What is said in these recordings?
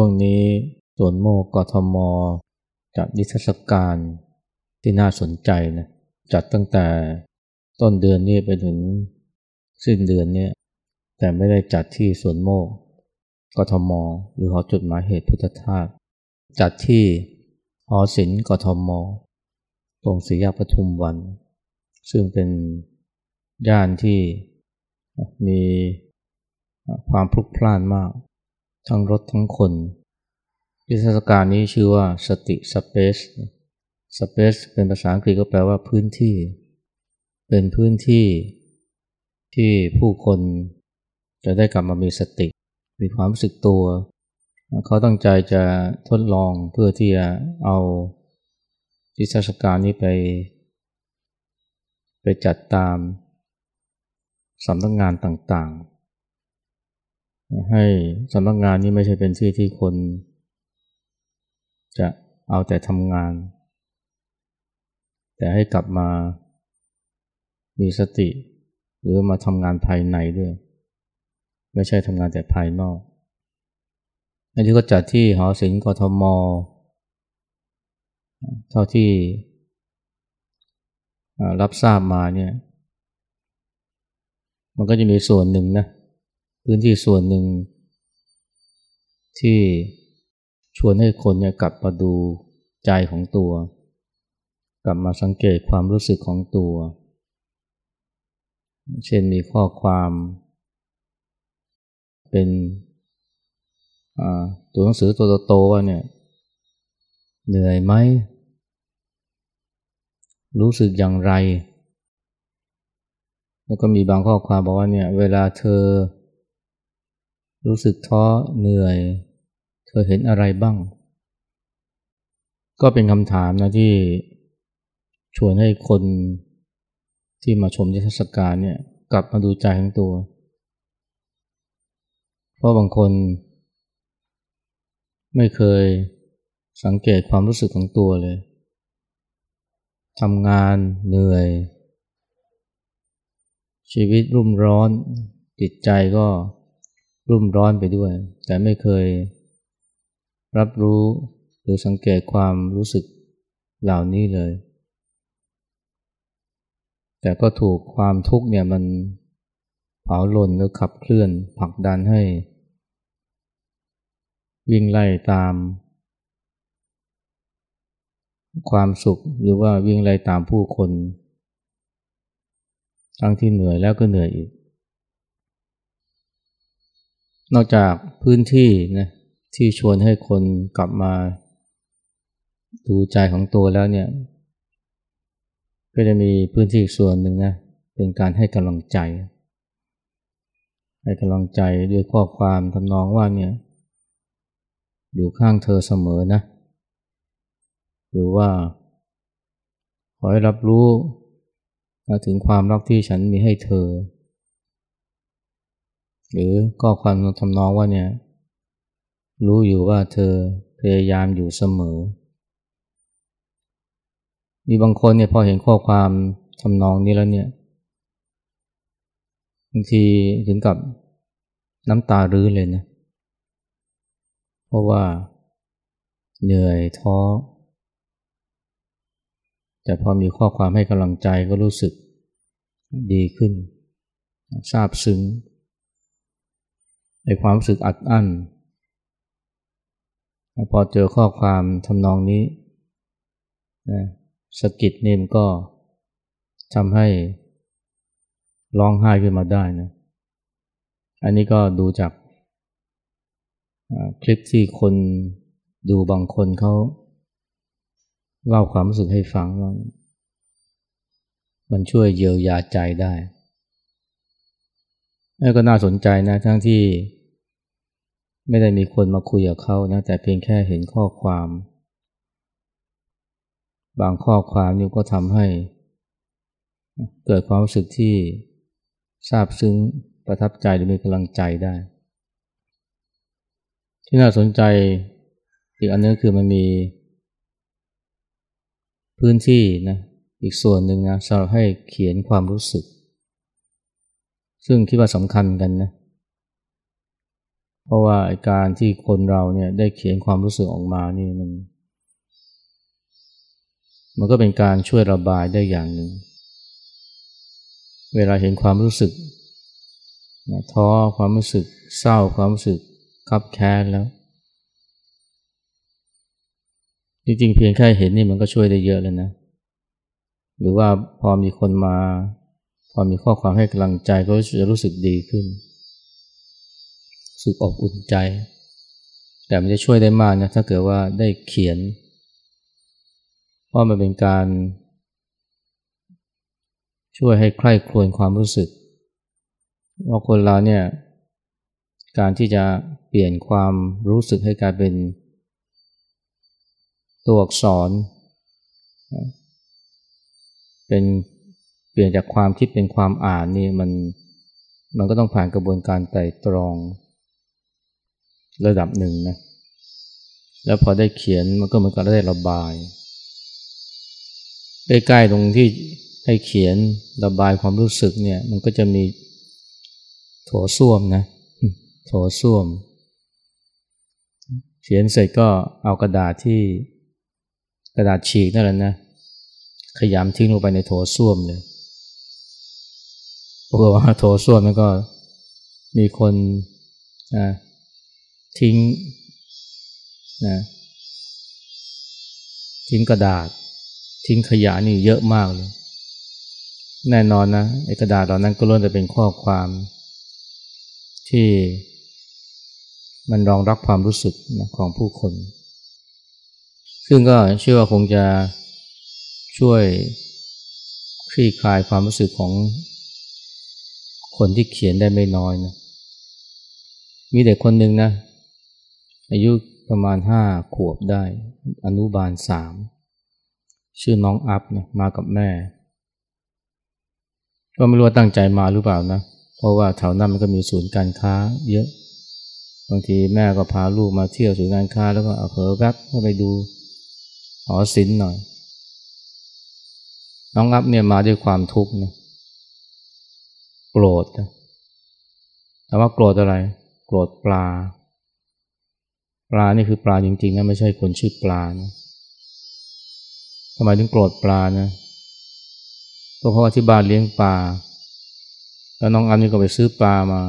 ช่วงนี้สวนโมกกทมจัดนิทรรศการที่น่าสนใจนะจัดตั้งแต่ต้นเดือนนี้ไปถึงสิ้นเดือนนี้แต่ไม่ได้จัดที่สวนโมกกทม หรือหอจุดหมายเหตุพุทธทาสจัดที่หอศิลป์กทม ตรงศรียาปทุมวัน ซึ่งเป็นย่านที่มีความพลุกพล่านมาก ทั้งรถทั้งคนวิทยาการนี้ชื่อว่าสติสเปซสเปซเป็นภาษาอังกฤษก็แปลว่าพื้นที่ เป็นพื้นที่ที่ผู้คนจะได้กลับมามีสติ มีความรู้สึกตัว เขาตั้งใจจะทดลองเพื่อที่จะเอาวิทยาการนี้ไป ไปจัดตามสำนักงงานต่างๆ ให้สำนักงานนี้ไม่ใช่เป็นที่ที่คน จะเอาแต่ทำงาน แต่ให้กลับมามีสติ หรือมาทำงานภายในด้วย ไม่ใช่ทำงานแต่ภายนอกอันนี้ก็จัดที่หอศิลป์กทม เท่าที่รับทราบมาเนี่ย มันก็จะมีส่วนหนึ่งนะ พื้นที่ส่วนหนึ่ง ที่ชวนให้คนเนี่ยกลับมาดูใจของตัว กลับมาสังเกตความรู้สึกของตัว เช่นมีข้อความเป็นตัวหนังสือตัวโตๆว่าเนี่ยเหนื่อยไหม รู้สึกอย่างไร แล้วก็มีบางข้อความบอกว่าเนี่ยเวลาเธอ รู้สึกท้อเหนื่อย เธอเห็นอะไรบ้าง ก็เป็นคำถามนะที่ชวนให้คนที่มาชมนิทรรศการเนี่ยกลับมาดูใจของตัว เพราะบางคน ไม่เคยสังเกตความรู้สึกของตัวเลยทำงานเหนื่อย ชีวิตรุ่มร้อนจิตใจก็ รุ่มร้อนไปด้วย แต่ไม่เคยรับรู้หรือสังเกตความรู้สึกเหล่านี้เลย แต่ก็ถูกความทุกข์เนี่ยมันเผาลนหรือขับเคลื่อนผลักดันให้ วิ่งไล่ตาม ความสุขหรือว่าวิ่งไล่ตามผู้คน ทั้งที่เหนื่อยแล้วก็เหนื่อยอีก นอกจากพื้นที่นะที่ชวนให้คนกลับมาดูใจของตัวแล้วเนี่ย ก็จะมีพื้นที่อีกส่วนหนึ่งนะเป็นการให้กำลังใจ ให้กำลังใจด้วยข้อความทำนองว่าเนี่ยอยู่ข้างเธอเสมอนะ หรือว่า ขอให้รับรู้ถึงความรักที่ฉันมีให้เธอ หรือข้อความทำนองว่าเนี่ยรู้อยู่ว่าเธอพยายามอยู่เสมอ มีบางคนเนี่ยพอเห็นข้อความทำนองนี้แล้วเนี่ยบางทีถึงกับน้ำตารื้อเลยนะเพราะว่าเหนื่อยท้อ แต่พอมีข้อความให้กำลังใจก็รู้สึกดีขึ้นซาบซึ้ง ในความรู้สึกอัดอั้น พอเจอข้อความทำนองนี้นะสกิดนี่มก็ทำให้ร้องไห้ขึ้นมาได้นะ อันนี้ก็ดูจากคลิปที่คนดูบางคนเขาเล่าความรู้สึกให้ฟังว่ามันช่วยเยียวยาใจได้แล้วก็น่าสนใจนะทั้งที่ ไม่ได้มีคนมาคุยกับเขานะแต่เพียงแค่เห็นข้อความ บางข้อความนี่ก็ทำให้ เกิดความรู้สึกที่ซาบซึ้งประทับใจหรือมีกำลังใจได้ ที่น่าสนใจอีกอันนึงคือมันมี พื้นที่นะอีกส่วนหนึ่งนะสำหรับให้เขียนความรู้สึก ซึ่งคิดว่าสำคัญกันนะ เพราะว่าการที่คนเราเนี่ยได้เขียนความรู้สึกออกมานี่มัน มันก็เป็นการช่วยระบายได้อย่างหนึ่ง เวลาเห็นความรู้สึกท้อความรู้สึกเศร้าความรู้สึกคับแค้นแล้ว จริงๆเพียงแค่เห็นนี่มันก็ช่วยได้เยอะแล้วนะ หรือว่าพอมีคนมา พอมีข้อความให้กำลังใจก็จะรู้สึกดีขึ้น สึกอบอุ่นใจ แต่มันจะช่วยได้มากนะถ้าเกิดว่าได้เขียน เพราะมันเป็นการ ช่วยให้ใคร่ครวญความรู้สึกว่าคนเราเนี่ยการที่จะเปลี่ยนความรู้สึกให้กลายเป็นตัวอักษร เป็นเปลี่ยนจากความคิดเป็นความอ่านนี่มันมันก็ต้องผ่านกระบวนการไต่ตรอง ระดับหนึ่งนะ แล้วพอได้เขียนมันก็เหมือนกับได้ระบาย ใกล้ๆตรงที่ให้เขียนระบายความรู้สึกเนี่ย มันก็จะมีโถส้วมนะ โถส้วม เขียนเสร็จก็เอากระดาษที่กระดาษฉีกนั่นแหละนะขยำทิ้งลงไปในโถส้วมเลยปรากฏว่าโถส้วมมันก็มีคนอ่า ทิ้งนะทิ้งกระดาษ ทิ้งขยะนี่เยอะมากเลย แน่นอนนะไอ้กระดาษเหล่านั้นก็ล้วนแต่เป็นข้อความ ที่มันรองรับความรู้สึกนะของผู้คน ซึ่งก็เชื่อว่าคงจะช่วยคลี่คลายความรู้สึกของคนที่เขียนได้ไม่น้อยนะมีเด็กคนหนึ่งนะ อายุประมาณห้าขวบได้ อนุบาลสามชื่อน้องอัพนะมากับแม่ ก็ไม่รู้ว่าตั้งใจมาหรือเปล่านะ เพราะว่าแถวนั้นมันก็มีศูนย์การค้าเยอะ บางทีแม่ก็พาลูกมาเที่ยวศูนย์การค้า แล้วก็เอาเผลอแวบก็ไปดูหอศิลป์หน่อย น้องอัพเนี่ยมาด้วยความทุกข์นะโกรธนะแต่ว่าโกรธอะไร โกรธปลา ปลานี่คือปลาจริงๆนะไม่ใช่คนชื่อปลานะทำไมถึงโกรธปลานะก็เพราะว่าที่บ้านเลี้ยงปลา แล้วน้องอันนี่ก็ไปซื้อปลามา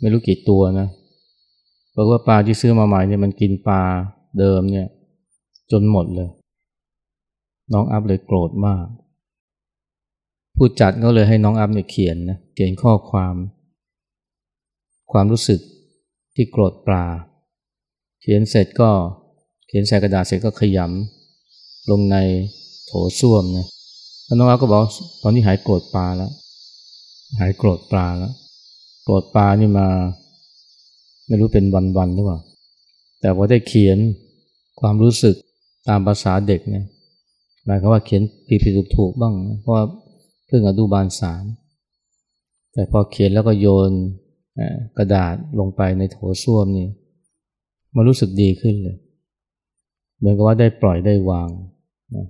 ไม่รู้กี่ตัวนะบอกว่าปลาที่ซื้อมาใหม่เนี่ยมันกินปลาเดิมเนี่ย จนหมดเลย น้องอัพเลยโกรธมาก ผู้จัดก็เลยให้น้องอัพเนี่ยเขียนนะเขียนข้อความ ความรู้สึกที่โกรธปลา ขียนเสร็จก็เขียนใส่กระดาษเสร็จก็ขยำลงในโถส้วมนะแล้วน้องอาก็บอกตอนนี้หายโกรธปลาแล้ว หายโกรธปลาแล้วโกรธปลานี่มา ไม่รู้เป็นวันๆหรือเปล่า แต่พอได้เขียนความรู้สึกตามภาษาเด็กเนี่ยหมายความว่าเขียนผิดๆถูกๆบ้าง เพราะเพิ่งอนุบาลสามแต่พอเขียนแล้วก็โยนกระดาษลงไปในโถส้วมนี่ มันรู้สึกดีขึ้นเลย เหมือนกับว่าได้ปล่อยได้วางนะ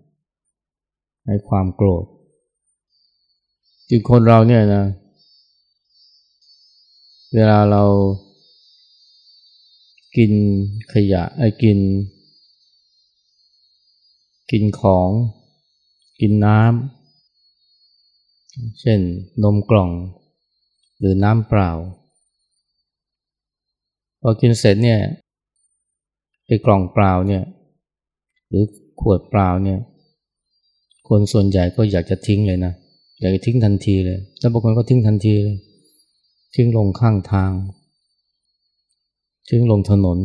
ในความโกรธจริงคนเราเนี่ยนะ เวลาเรากินขยะไอ้กิน กินของ กินน้ำเช่นนมกล่อง หรือน้ำเปล่า พอกินเสร็จเนี่ย ไอ้กล่องเปล่าเนี่ย หรือขวดเปล่าเนี่ย คนส่วนใหญ่ก็อยากจะทิ้งเลยนะอยากจะทิ้งทันทีเลยแล้วบางคนก็ทิ้งทันทีเลย ทิ้งลงข้างทาง ทิ้งลงถนน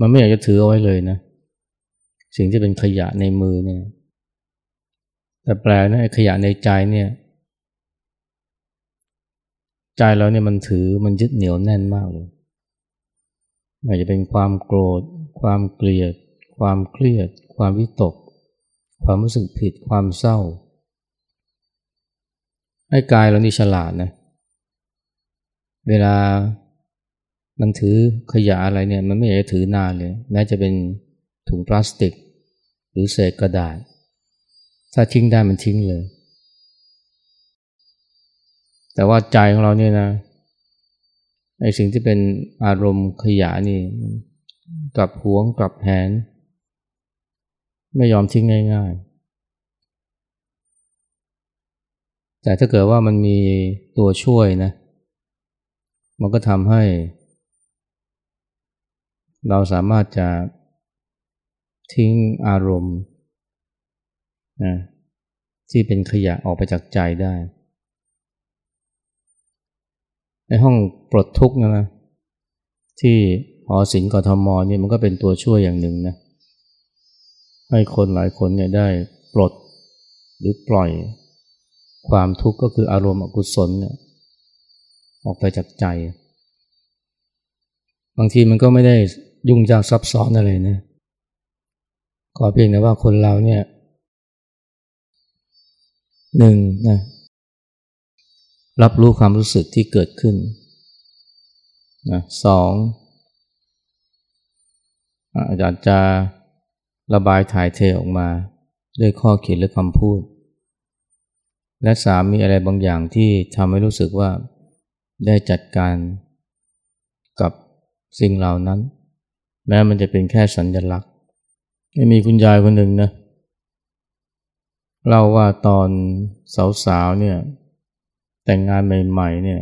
มันไม่อยากจะถือเอาไว้เลยนะ สิ่งที่เป็นขยะในมือเนี่ย แต่แปลนะไอ้ขยะในใจเนี่ย ใจเราเนี่ยมันถือมันยึดเหนียวแน่นมากเลย ไม่จะเป็นความโกรธ ความเกลียด ความเครียด ความวิตก ความรู้สึกผิด ความเศร้าให้กายเรานี่ฉลาดนะ เวลามันถือขยะอะไรเนี่ย มันไม่อยากจะถือนานเลย แม้จะเป็นถุงพลาสติก หรือเศษกระดาษ ถ้าทิ้งได้มันทิ้งเลย แต่ว่าใจของเราเนี่ยนะ ไอ้สิ่งที่เป็นอารมณ์ขยะนี่กลับหวงกลับแหน ไม่ยอมทิ้งง่าย ๆ แต่ถ้าเกิดว่ามันมีตัวช่วยนะ มันก็ทำให้ เราสามารถจะทิ้งอารมณ์นะที่เป็นขยะออกไปจากใจได้ ในห้องปลดทุกข์นะที่หอศิลป์กทมเนี่ยมันก็เป็นตัวช่วยอย่างหนึ่งนะให้คนหลายคนเนี่ยได้ปลดหรือปล่อยความทุกข์ก็คืออารมณ์อกุศลเนี่ยออกไปจากใจ บางทีมันก็ไม่ได้ยุ่งยากซับซ้อนอะไรนะขอเพียงแต่ว่าคนเราเนี่ยหนึ่งนะ รับรู้ความรู้สึกที่เกิดขึ้นนะสองอาจารย์จะระบายถ่ายเทออกมาด้วยข้อเขียนหรือคำพูด และสามมีอะไรบางอย่างที่ทำให้รู้สึกว่าได้จัดการกับสิ่งเหล่านั้น แม้มันจะเป็นแค่สัญลักษณ์ไม่มีคุณยายคนหนึ่งนะเล่าว่าตอนสาวๆเนี่ย แต่งงานใหม่ๆเนี่ย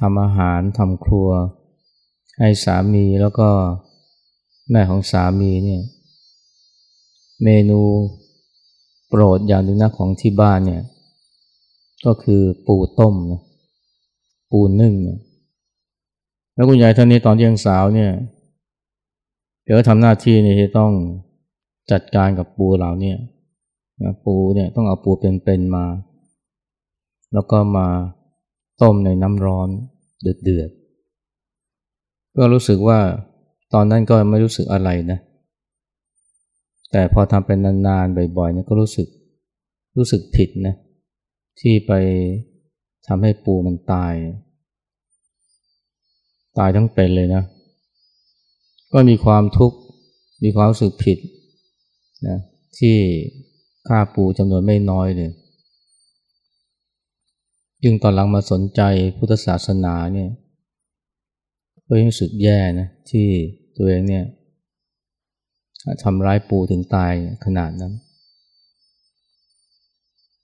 ทำอาหารทำครัว ให้สามีแล้วก็แม่ของสามีเนี่ยเมนูโปรดอย่างหนึ่งนะของที่บ้านเนี่ยก็คือปูต้มนะปูนึ่งเนี่ยแล้วคุณยายท่านนี้ตอนยังสาวเนี่ยเดี๋ยวทำหน้าที่นี่ที่ต้องจัดการกับปูเหล่านี้ปูเนี่ยต้องเอาปูเป็นๆมา แล้วก็มาต้มในน้ำร้อนเดือดๆก็รู้สึกว่าตอนนั้นก็ไม่รู้สึกอะไรนะ แต่พอทำเป็นนานๆบ่อยๆเนี่ยก็รู้สึกรู้สึกผิดนะที่ไปทำให้ปูมันตาย ตายทั้งเป็นเลยนะ ก็มีความทุกข์มีความรู้สึกผิดนะที่ฆ่าปูจำนวนไม่น้อยเลย ยิ่งตอนหลังมาสนใจพุทธศาสนาเนี่ยก็ยิ่งสึกแย่นะที่ตัวเองเนี่ยทำร้ายปู่ถึงตายขนาดนั้น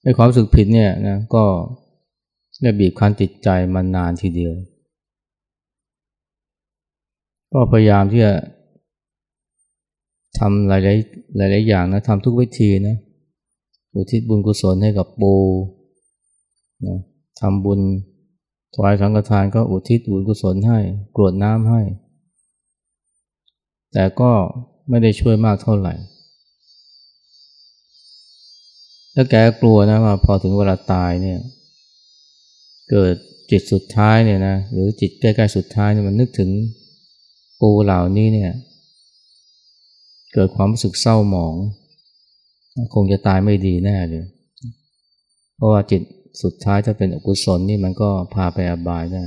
ในความรู้สึกผิดเนี่ยนะก็ได้บีบคั้นจิตใจมานานทีเดียว ก็พยายามที่จะทำหลายๆหลาย ๆ อย่างนะทำทุกวิธีนะอุทิศบุญกุศลให้กับปูนะ ทำบุญถวายสังฆทานก็อุทิศบุญกุศลให้กรวดน้ำให้ แต่ก็ไม่ได้ช่วยมากเท่าไหร่ แล้วแกกลัวนะว่าพอถึงเวลาตายเนี่ย เกิดจิตสุดท้ายเนี่ยนะหรือจิตใกล้ๆสุดท้ายเนี่ยมันนึกถึงปูเหล่านี้เนี่ย เกิดความรู้สึกเศร้าหมอง คงจะตายไม่ดีแน่เลยเพราะว่าจิต สุดท้ายถ้าเป็นอกุศลนี่มันก็พาไปอบายได้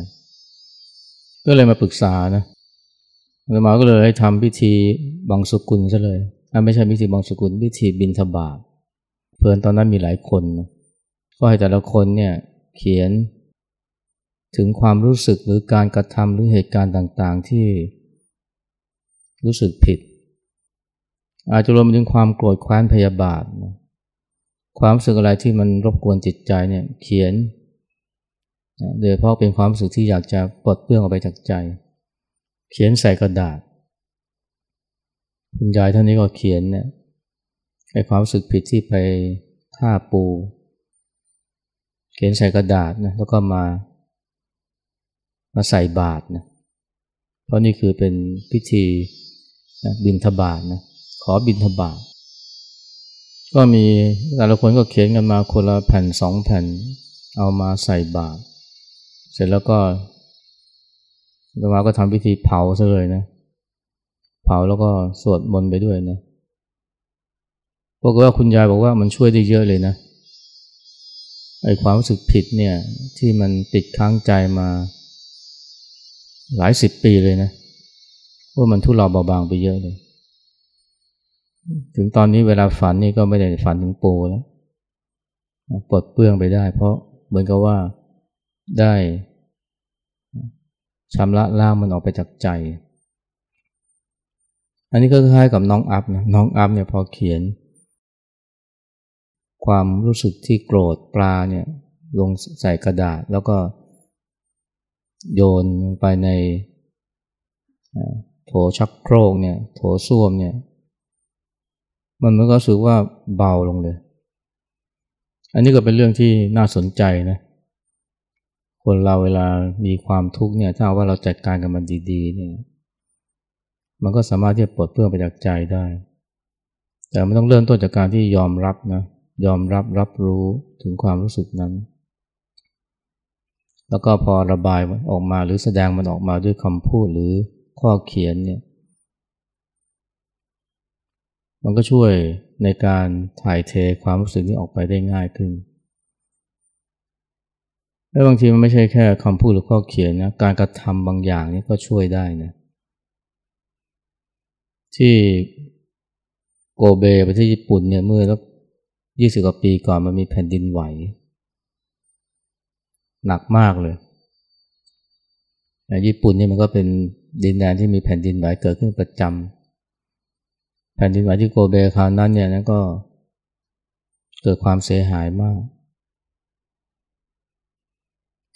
ก็เลยมาปรึกษานะอามาก็เลยให้ทำพิธีบังสุกุลซะเลยไม่ใช่พิธีบังสุกุลพิธีบินทบาทเพื่อนตอนนั้นมีหลายคนนะก็ให้แต่ละคนเนี่ยเขียนถึงความรู้สึกหรือการกระทำหรือเหตุการณ์ต่างๆ ที่รู้สึกผิด อาจจะรวมถึงความโกรธแค้นพยาบาทนะ ความรู้สึกอะไรที่มันรบกวนจิตใจเนี่ยเขียนโดยเพราะเป็นความรู้สึกที่อยากจะปลดเปลื้องออกไปจากใจ เขียนใส่กระดาษคุณยายท่านนี้ก็เขียนเนี่ยไอ้ความรู้สึกผิดที่ไปฆ่าปู เขียนใส่กระดาษนะแล้วก็มา มาใส่บาตรนะเพราะนี่คือเป็นพิธีนะบินทบาทนะขอบินทบาท ก็มีแต่ละคนก็เขียนกันมาคนละแผ่นสองแผ่น เอามาใส่บาตรเสร็จแล้วก็ตมาก็ทำพิธีเผาซะเลยนะ เผาแล้วก็สวดมนต์ไปด้วยนะบอกว่าคุณยายบอกว่ามันช่วยได้เยอะเลยนะไอ้ความรู้สึกผิดเนี่ยที่มันติดค้างใจมา หลายสิบปีเลยนะว่ามันทุเลาเบาบางไปเยอะเลย ถึงตอนนี้เวลาฝันนี่ก็ไม่ได้ฝันถึงปูแล้วปลดเปลื้องไปได้ เพราะเหมือนกับว่าได้ชำระล้างมันออกไปจากใจ อันนี้ก็คล้ายกับน้องอัพนะน้องอัพเนี่ยพอเขียน ความรู้สึกที่โกรธปลาเนี่ยลงใส่กระดาษแล้วก็โยนไปในโถชักโครกเนี่ยโถส้วมเนี่ย มันมันก็รู้สึกว่าเบาลงเลย อันนี้ก็เป็นเรื่องที่น่าสนใจนะ คนเราเวลามีความทุกข์เนี่ย ถ้าว่าเราจัดการกับมันดีๆเนี่ย มันก็สามารถที่จะปลดเปลื้องไปจากใจได้ แต่มันต้องเริ่มต้นจากการที่ยอมรับนะ ยอมรับรับรู้ถึงความรู้สึกนั้น แล้วก็พอระบายออกมาหรือแสดงมันออกมาด้วยคำพูดหรือข้อเขียนเนี่ย มันก็ช่วยในการถ่ายเทความรู้สึกนี้ออกไปได้ง่ายขึ้น แล้วบางทีมันไม่ใช่แค่คำพูดหรือข้อเขียนนะ การกระทำบางอย่างนี่ก็ช่วยได้นะที่โกเบประเทศญี่ปุ่นเนี่ยเมื่อสักยี่สิบกว่าปีก่อนมันมีแผ่นดินไหว หนักมากเลยญี่ปุ่นนี่มันก็เป็นดินแดนที่มีแผ่นดินไหวเกิดขึ้นประจำ แผ่นดินไหวที่โกเบคราวนั้นเนี่ยนั้นก็เกิดความเสียหายมาก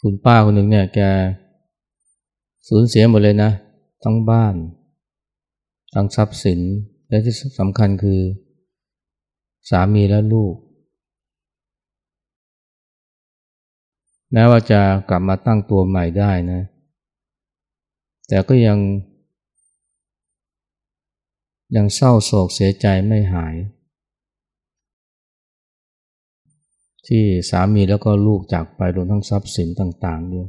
คุณป้าคนหนึ่งเนี่ยแกสูญเสียหมดเลยนะ ทั้งบ้าน ทั้งทรัพย์สิน และที่สำคัญคือ สามีและลูก แม้ว่าจะกลับมาตั้งตัวใหม่ได้นะ แต่ก็ยัง ยังเศร้าโศกเสียใจไม่หาย ที่สามีแล้วก็ลูกจากไปรวมทั้งทรัพย์สินต่างๆด้วย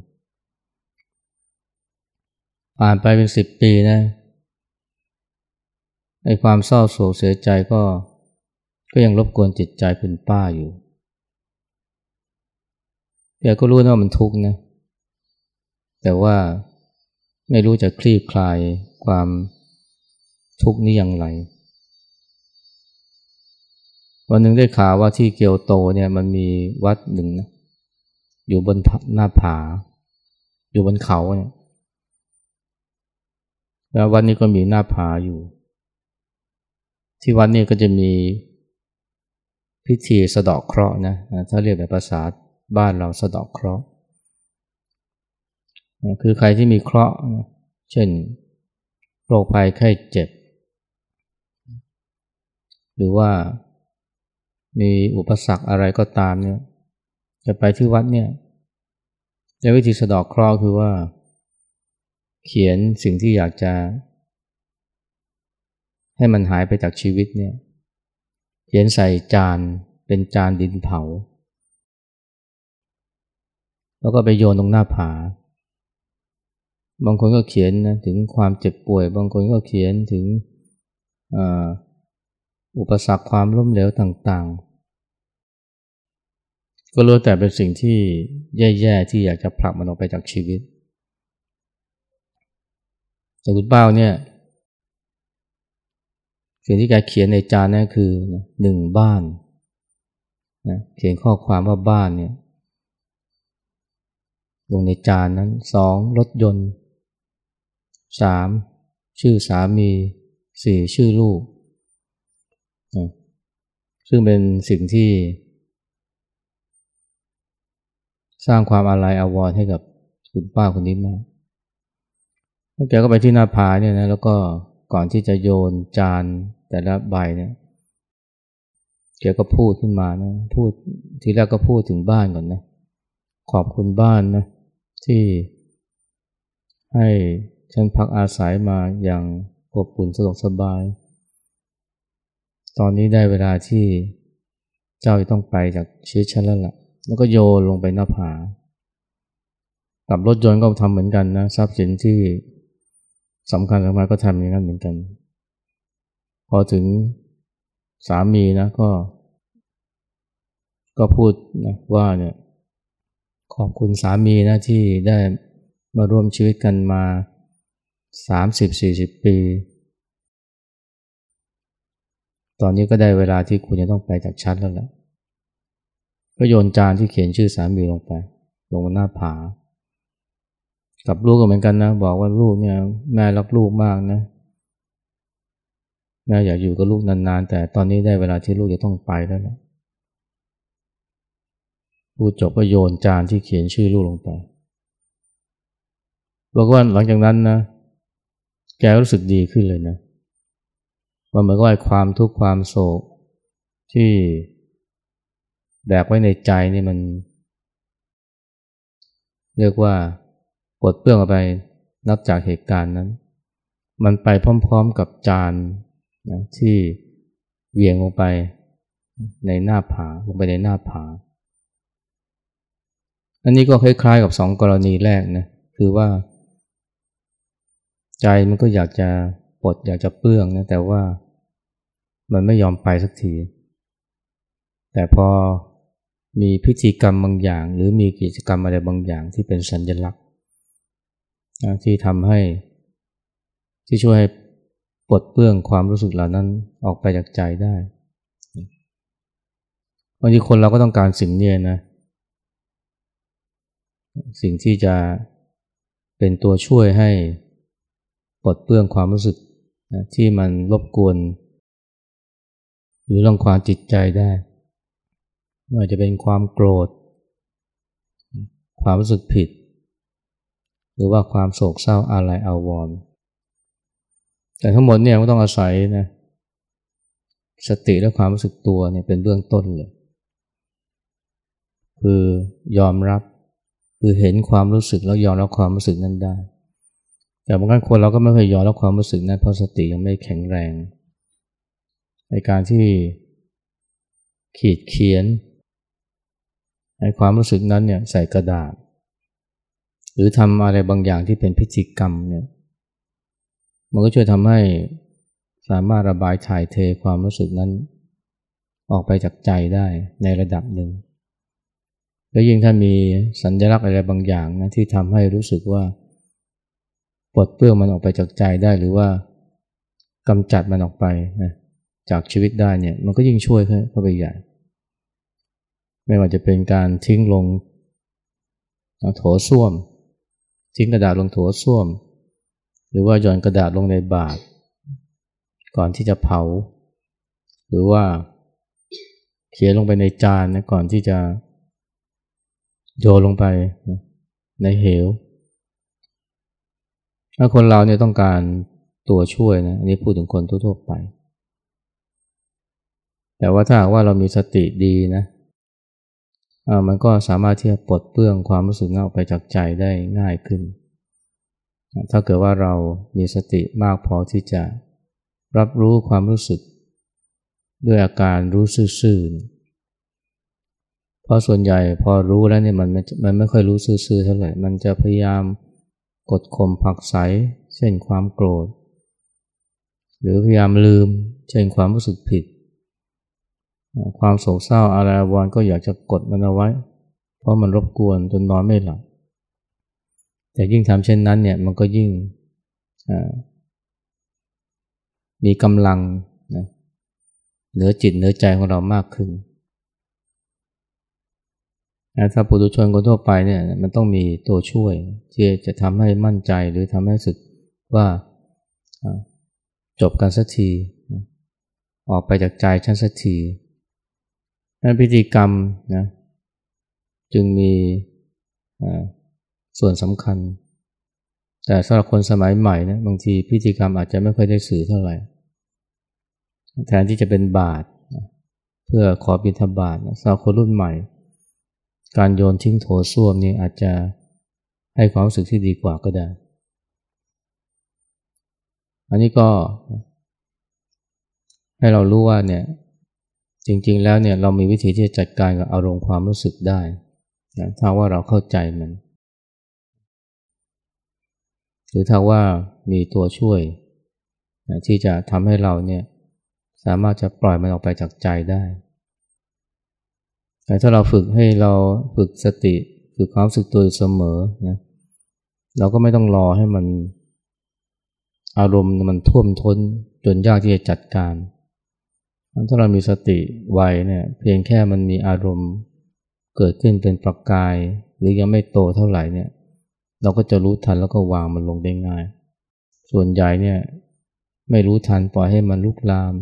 ผ่านไปเป็นสิบปีนะไอ้ความเศร้าโศกเสียใจก็ ก็ยังรบกวนจิตใจคุณป้าอยู่แกก็รู้นะว่ามันทุกข์นะ แต่ว่าไม่รู้จะคลี่คลายความ ทุกนี้อย่างไร วันหนึ่งได้ข่าวว่าที่เกียวโตเนี่ยมันมีวัดหนึ่งนะอยู่บนหน้าผา อยู่บนเขาเนี่ยแล้ววัดนี้ก็มีหน้าผาอยู่ ที่วัดนี้ก็จะมีพิธีสะดอกเคราะห์นะถ้าเรียกแบบภาษาบ้านเราสะดอกเคราะห์คือใครที่มีเคราะห์เช่นโรคภัยไข้เจ็บ หรือว่ามีอุปสรรคอะไรก็ตามเนี่ยจะไปที่วัดเนี่ยในวิธีสะดอกเคราะห์คือว่า เขียนสิ่งที่อยากจะ ให้มันหายไปจากชีวิตเนี่ยเขียนใส่จานเป็นจานดินเผา แล้วก็ไปโยนตรงหน้าผา บางคนก็เขียนนะถึงความเจ็บป่วย บางคนก็เขียนถึง อุปสรรคความล้มเหลวต่างๆ ก็รู้แต่เป็นสิ่งที่แย่ๆที่อยากจะผลักมันออกไปจากชีวิต แต่คุณเป้าเนี่ยสิ่งที่แกเขียนในจานนั่นคือหนึ่งบ้านนะเขียนข้อความว่าบ้านเนี่ยลงในจานนั้นสองรถยนต์สามชื่อสามีสี่ชื่อลูก ซึ่งเป็นสิ่งที่ สร้างความอาลัยอาวรณ์ให้กับคุณป้าคนนี้มากแกก็ไปที่หน้าผาเนี่ยนะแล้วก็ก่อนที่จะโยนจานแต่ละใบเนี่ยแกก็พูดขึ้นมานะพูดทีแรกก็พูดถึงบ้านก่อนนะ ขอบคุณบ้านนะที่ให้ฉันพักอาศัยมาอย่างอบอุ่นสะดวกสบาย ตอนนี้ได้เวลาที่เจ้าจะต้องไปจากชีวิตฉันแล้วล่ะ แล้วก็โยนลงไปหน้าผา กับรถยนต์ก็ทำเหมือนกันนะทรัพย์สินที่สำคัญสำคัญก็ทำอย่างนั้นเหมือนกัน พอถึงสามีนะก็ ก็พูดนะว่าเนี่ยขอบคุณสามีนะที่ได้มาร่วมชีวิตกันมาสามสิบสี่สิบปี ตอนนี้ก็ได้เวลาที่คุณจะต้องไปจากชั้นแล้วล่ะก็โยนจานที่เขียนชื่อสามีลงไป ลงหน้าผา กับลูกก็เหมือนกันนะ บอกว่าลูกเนี่ยแม่รักลูกมากนะแม่อยากอยู่กับลูกนานๆ แต่ตอนนี้ได้เวลาที่ลูกจะต้องไปแล้วนะพูดจบก็โยนจานที่เขียนชื่อลูกลงไปบอกว่าหลังจากนั้นนะ แกรู้สึกดีขึ้นเลยนะ มันเหมือนกับความทุกข์ความโศก ที่แบกไว้ในใจนี่มัน เรียกว่าปลดเปลื้องออกไปนับจากเหตุการณ์นั้น มันไปพร้อมๆกับจานนะที่เวียงลงไปในหน้าผาลงไปในหน้าผา อันนี้ก็คล้ายๆกับสองกรณีแรกนะคือว่า ใจมันก็อยากจะ ปลดอยากจะเปื้องนะแต่ว่ามันไม่ยอมไปสักที แต่พอมีพิธีกรรมบางอย่าง หรือมีกิจกรรมอะไรบางอย่างที่เป็นสัญลักษณ์ที่ทำให้ที่ช่วยให้ปลดเปลื้องความรู้สึกเหล่านั้นออกไปจากใจได้บางทีคนเราก็ต้องการสิ่งนี้นะ สิ่งที่จะเป็นตัวช่วยให้ปลดเปลื้องความรู้สึก ที่มันรบกวน หรือรังความจิตใจได้ไม่ว่าจะเป็นความโกรธ ความรู้สึกผิด หรือว่าความโศกเศร้าอะไรอาวรณ์แต่ทั้งหมดเนี่ยก็ต้องอาศัยนะสติและความรู้สึกตัวเนี่ยเป็นเบื้องต้นเลย คือยอมรับคือเห็นความรู้สึกแล้วยอมรับความรู้สึกนั้นได้ แต่บางครั้งคนเราก็ไม่เคยยอมรับความรู้สึกนั้นเพราะสติยังไม่แข็งแรง ในการที่ขีดเขียนในความรู้สึกนั้นเนี่ยใส่กระดาษ หรือทำอะไรบางอย่างที่เป็นพิธีกรรมเนี่ยมันก็ช่วยทำให้สามารถระบายถ่ายเทความรู้สึกนั้น ออกไปจากใจได้ในระดับหนึ่ง แล้วยิ่งถ้ามีสัญลักษณ์อะไรบางอย่างนะที่ทำให้รู้สึกว่า ปลดเปลื้องมันออกไปจากใจได้หรือว่ากำจัดมันออกไปนะจากชีวิตได้เนี่ยมันก็ยิ่งช่วยเข้าไปใหญ่ ไม่ว่าจะเป็นการทิ้งลงโถส้วม ทิ้งกระดาษลงโถส้วม หรือว่าหย่อนกระดาษลงในบาตรก่อนที่จะเผา หรือว่าเขียนลงไปในจานนะก่อนที่จะโยนลงไปในเหว ถ้าคนเราเนี่ยต้องการตัวช่วยนะอันนี้พูดถึงคนทั่วๆไป แต่ว่าถ้าว่าเรามีสติดีนะมันก็สามารถที่จะปลดเปลื้องความรู้สึกเงาไปจากใจได้ง่ายขึ้น ถ้าเกิดว่าเรามีสติมากพอที่จะรับรู้ความรู้สึก ด้วยอาการรู้ซื่อๆเพราะส่วนใหญ่พอรู้แล้วเนี่ยมันมันไม่ค่อยรู้ซื่อๆเท่าไหร่ มันจะพยายาม กดข่มผักใสเช่นความโกรธ หรือพยายามลืม เช่นความรู้สึกผิด ความโศกเศร้าอะไรวอนก็อยากจะกดมันเอาไว้ เพราะมันรบกวนจนนอนไม่หลับแต่ยิ่งทำเช่นนั้นเนี่ยมันก็ยิ่งมีกำลังนะเหนือจิตเหนือใจของเรามากขึ้น ถ้าปุถุชนคนทั่วไปเนี่ยมันต้องมีตัวช่วย ที่จะทำให้มั่นใจหรือทำให้สึกว่าจบกันสักที ออกไปจากใจฉันสักทีนั้นพิธีกรรมนะจึงมีส่วนสำคัญ แต่สำหรับคนสมัยใหม่นะบางทีพิธีกรรมอาจจะไม่ค่อยได้สื่อเท่าไหร่ แทนที่จะเป็นบาตรเพื่อขอบิณฑบาตสำหรับคนรุ่นใหม่ การโยนทิ้งโถส้วมนี่อาจจะให้ความรู้สึกที่ดีกว่าก็ได้ อันนี้ก็ให้เรารู้ว่าเนี่ยจริงๆแล้วเนี่ยเรามีวิธีที่จะจัดการกับอารมณ์ความรู้สึกได้นะถ้าว่าเราเข้าใจมัน หรือถ้าว่ามีตัวช่วยนะที่จะทำให้เราเนี่ยสามารถจะปล่อยมันออกไปจากใจได้ แต่ถ้าเราฝึกให้เราฝึกสติฝึกความสึกตัวเสมอนะเราก็ไม่ต้องรอให้มันอารมณ์มันท่วมท้นจนยากที่จะจัดการถ้าเรามีสติไวเนี่ยเพียงแค่มันมีอารมณ์เกิดขึ้นเป็นประกาย หรือยังไม่โตเท่าไหร่เนี่ย เราก็จะรู้ทันแล้วก็วางมันลงได้ง่าย ส่วนใหญ่เนี่ยไม่รู้ทันปล่อยให้มันลุกลาม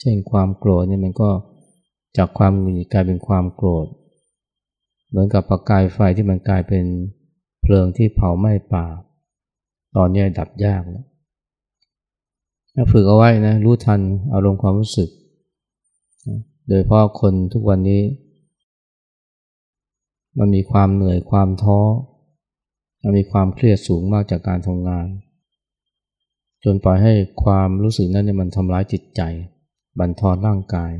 เช่นความโกรธเนี่ยมันก็ จากความหงุดหงิดกลายเป็นความโกรธ เหมือนกับประกายไฟที่มันกลายเป็นเพลิงที่เผาไหม้ป่า ตอนนี้ดับยากแล้วถ้าฝึกเอาไว้นะรู้ทันอารมณ์ความรู้สึก โดยเพราะคนทุกวันนี้ มันมีความเหนื่อยความท้อมันมีความเครียดสูงมากจากการทำงาน จนปล่อยให้ความรู้สึกนั้นเนี่ยมันทำร้ายจิตใจ บั่นทอนร่างกาย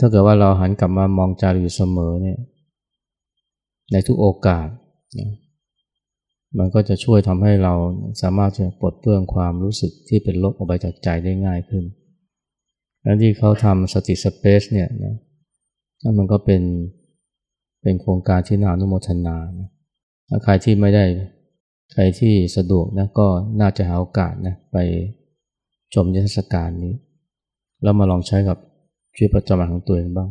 ถ้าเกิดว่าเราหันกลับมามองใจอยู่เสมอเนี่ย ในทุกโอกาสนะมันก็จะช่วยทำให้เราสามารถจะปลดเปลื้องความรู้สึกที่เป็นลบออกไปจากใจได้ง่ายขึ้น แล้วที่เขาทำสติสเปซเนี่ยนะนั่นมันก็เป็นเป็นโครงการที่น่าอนุโมทนานะใครที่ไม่ได้ใครที่สะดวกนะก็น่าจะหาโอกาสนะไปชมเทศกาลนี้ แล้วมาลองใช้กับ ชีวิตประจำวันของตัวเองบ้าง